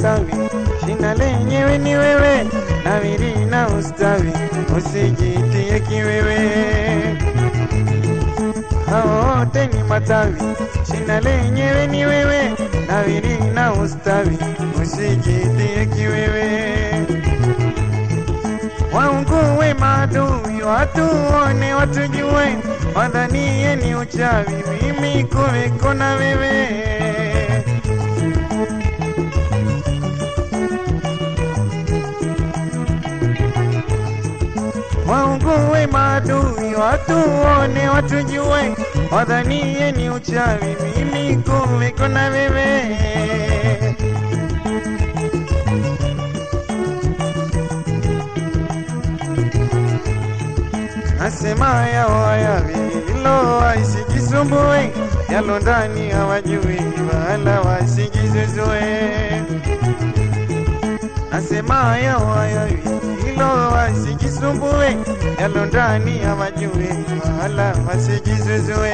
matawi, shina lenyewe ni wewe, nawiri na ustawi, usijitie kiwewe. Hao ni matawi, shina lenyewe ni wewe, nawiri na ustawi, usijitie kiwewe. waunguwe maadui, watuone, watujue, wadhanie ni uchawi, mimi kuweko na wewe. Waungue maadui, watuone, watujue, wadhanie ni uchawi, mimi kumbe kuna wewe. Nasema yao hayawi, hilo waisijisumbue, yalo ndani hawajui, wala wasijizuzue. Nasema yao hayawi, hilo wasikisumbue, yalo ndani hawajui, wala wasikizuzue.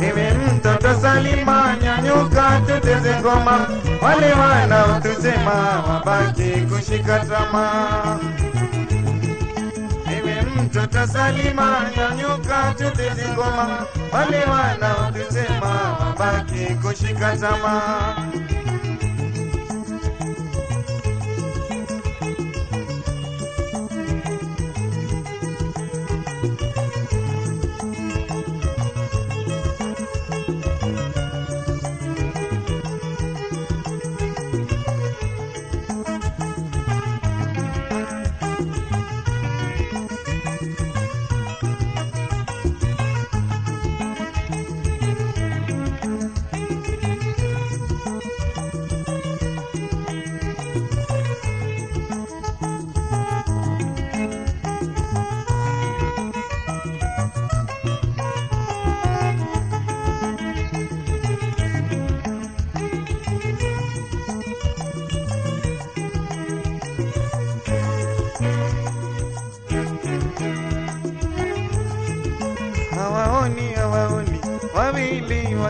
Mimi mtoto Salima, nyanyuka tuteze ngoma, wale wanaotusema wabaki kushika tamaa. Mtoto Salima, nyanyuka tuteze ngoma, wale wanaotusema wabaki kushika tamaa.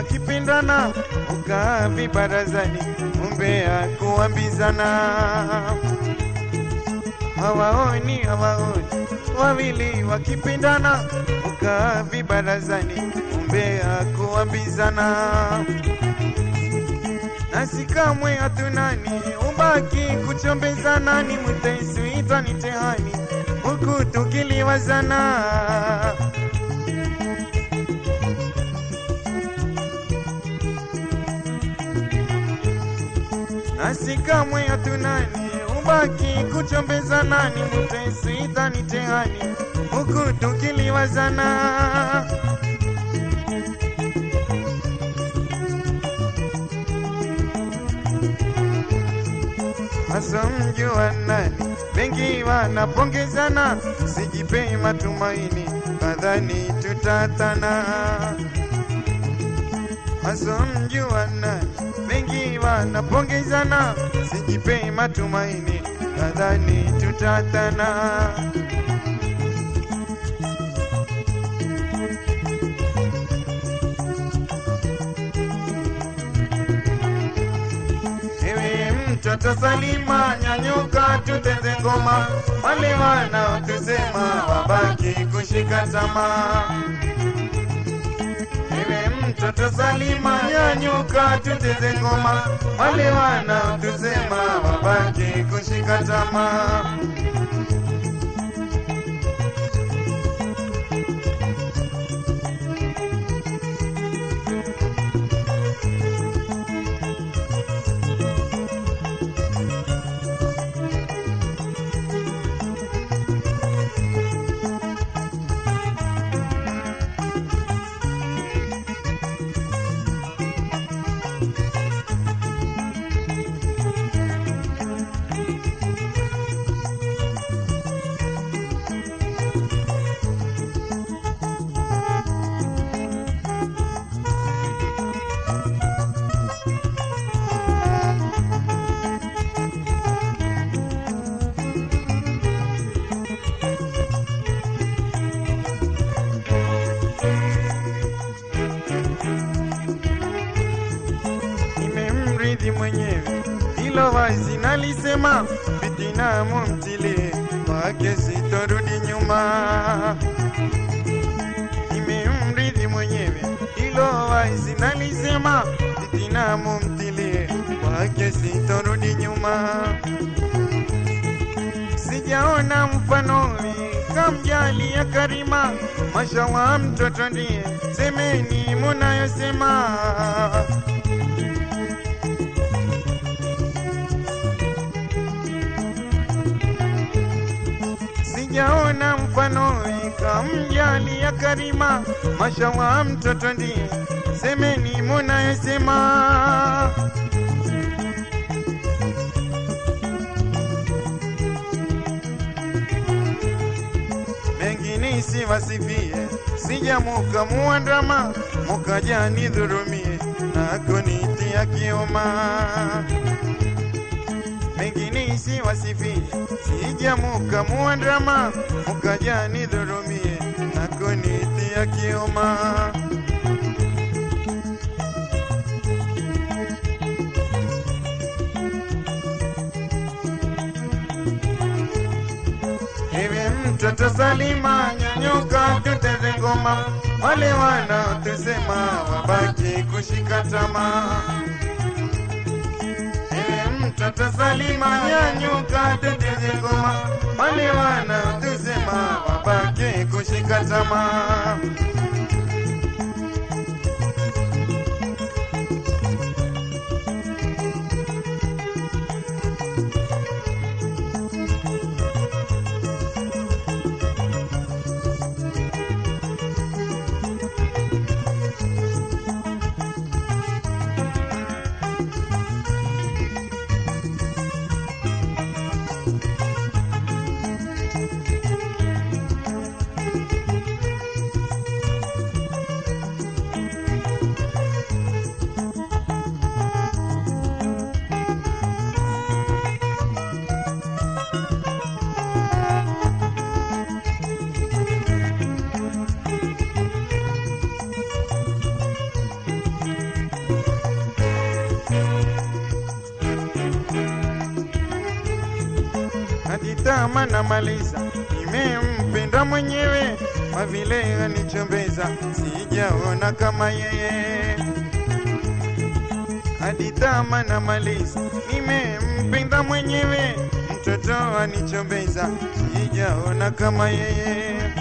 Wakipindana ukavi barazani umbea kuambizana hawaoni hawaoni wawili wakipindana ukavi barazani umbea kuambizana nasi kamwe hatunani ubaki kuchombezana ni mutaisuita ni tehani huku tukiliwazana nasi kamwe hatunani ubaki kuchombeza nani, ni tehani huku tukiliwazana wasomjua nani, bengi wanapongezana, sijipei matumaini, nadhani tutatana. Wasomjua nani, wengi wanapongezana, sijipei matumaini, nadhani tutatana. Mtoto Salima, nyanyuka tuteze ngoma, wale wanaotusema wabaki kushika tamaa. Ewe mtoto Salima, nyanyuka tuteze ngoma, wale wana tusema wabaki kushika tamaa. Hilo wazi nalisema, fitina mumtilie kwake, sitorudi nyuma. Nimemridhi mwenyewe, hilo wazi nalisema, fitina mumtilie kwake, sitorudi nyuma. Sijaona mfano kamjali ya Karima, mashawa mtoto ndiye, semeni munayosema. Mfano ikamjani ya Karima, mashawa mtoto ndi semeni munayosema. mengine siwasifie, sija muandama, mukajani dhurumie, nakonitia kioma. Mengine siwasifie, sijamuka muandama, mukaja nidhurumie, nako ya kioma. Mtoto Salima, nyanyuka tuteze ngoma, wale wanaotusema wabaki kushika tamaa. Mtoto Salima, nyanyuka tuteze ngoma, wale wanaotusema wabaki kushika tamaa. Najitama na maliza, nimempenda mwenyewe, kwa vile anichombeza, sijaona kama yeye. Aditama na maliza, nimempenda mwenyewe, mtoto anichombeza, sijaona kama yeye.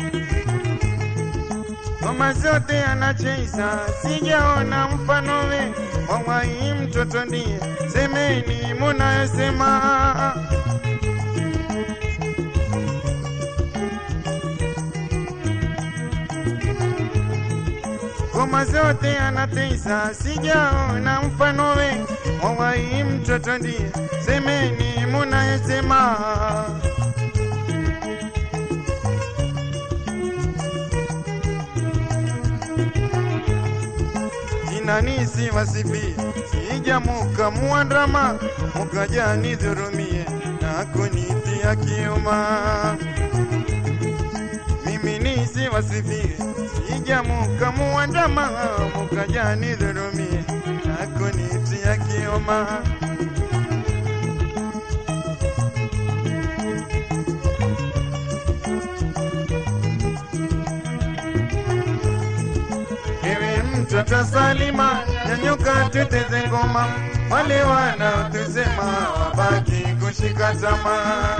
Ngoma zote anacheza, sijaona mfano we, wawahi mtoto ndiye, semeni munayosema. Ngoma zote anatesa, sijaona mfano we, wawai mtoto ndiye, semeni munayesema. Jinani sija sijamuka muandama, mukaja na kunitia kiuma mimi wasifie, sijamuka muandama, mukaja nidhurumie, na kunitia kioma. Ewe mtoto Salima, nyanyuka tuteze ngoma, wale wanaotusema wabaki kushika tamaa.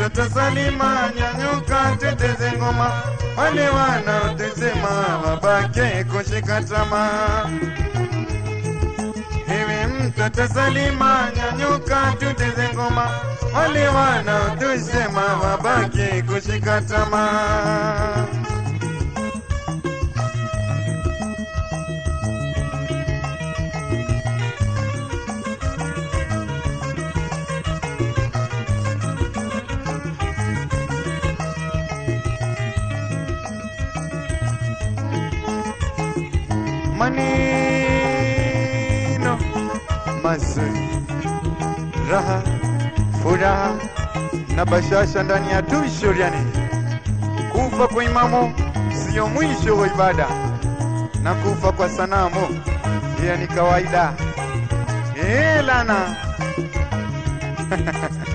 Mtoto Salima, nyanyuka teteze ngoma, wale wanaotesema wabake kushika tamaa. Ewe mtoto Salima, nyanyuka tuteze ngoma, wale wanaotesema wabake kushika tamaa. Raha, furaha na bashasha ndani ya tushuriani. Kufa kwa imamu siyo mwisho wa ibada, na kufa kwa sanamu iya ni kawaida. Eh, lana